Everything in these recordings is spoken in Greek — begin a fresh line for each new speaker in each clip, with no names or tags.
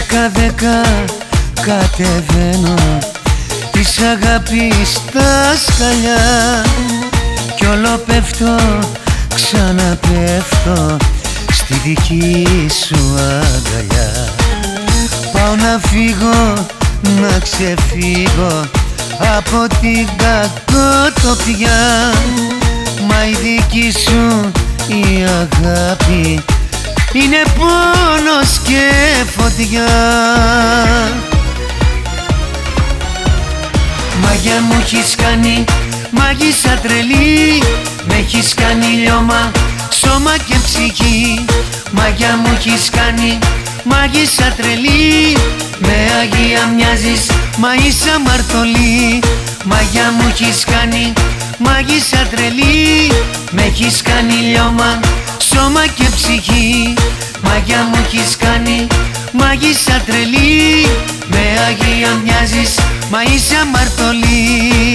Δέκα δέκα κατεβαίνω. Της αγάπης τα σκαλιά. Κι όλο πέφτω, ξαναπέφτω Στη δική σου αγκαλιά. Πάω να φύγω, να ξεφύγω Από την κακοτοπιά. Μα η δική σου η αγάπη είναι πόνος και φωτιά. Μαγιά μου έχεις κάνει, μάγισσα τρελή. Με έχεις κάνει λιώμα, σώμα και ψυχή. Μαγιά μου έχεις κάνει, μάγισσα τρελή. Με Αγία μοιάζεις, μα είσαι αμαρτωλή. Μαγιά μου έχεις κάνει, μάγισσα τρελή. Με έχεις κάνει λιώμα, σώμα και ψυχή. Μαγιά μου έχεις κάνει μάγισσα τρελή Με Αγία μοιάζεις μα είσαι αμαρτωλή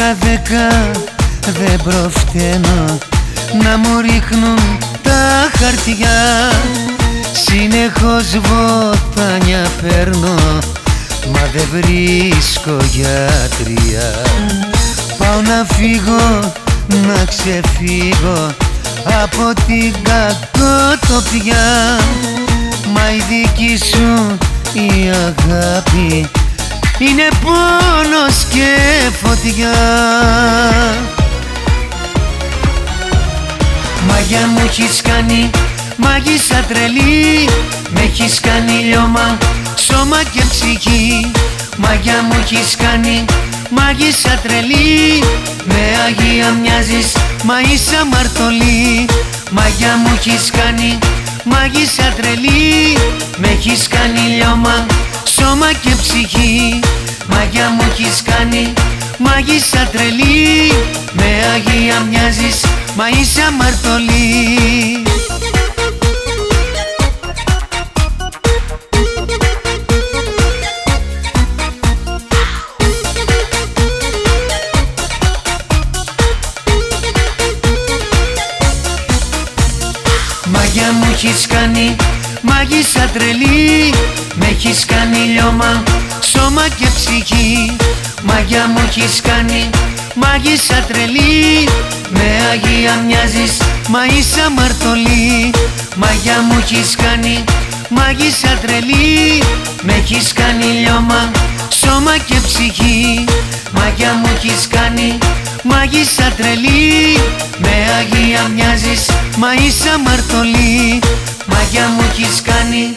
Δέκα δέκα δεν προφταίνω να μου ρίχνουν τα χαρτιά. Συνεχώς βοτάνια παίρνω μα δεν βρίσκω γιατρία. Πάω να φύγω, να ξεφύγω από την κακοτοπιά. Μα η δική σου η αγάπη είναι πόνος και φωτιά έχεις κάνει, μάγισσα τρελή. Με έχεις κάνει λιώμα, σώμα και ψυχή. Μαγιά μου έχεις κάνει, μάγισσα τρελή. Με Αγία μοιάζεις, μα είσαι αμαρτωλή. Μαγιά μου έχεις κάνει, μάγισσα τρελή. Με έχεις κάνει λιώμα, σώμα και ψυχή. Μαγιά μου έχεις κάνει μάγισσα τρελή. Με Αγία μοιάζεις μα είσαι αμαρτωλή. Μαγιά μου έχεις κάνει μάγισσα τρελή. Με έχεις κάνει λιώμα, σώμα και ψυχή. Μαγιά μου έχεις κάνει μάγισσα τρελή Με Αγία μοιάζεις μα είσαι αμαρτωλή. Μαγιά μου έχεις κάνει μάγισσα τρελή. Με έχεις κάνει λιώμα, σώμα και ψυχή. Μαγιά μου έχεις κάνει μάγισσα τρελή. Με Αγία μοιάζεις μα είσαι αμαρτωλή. Μαγιά μου έχεις κάνει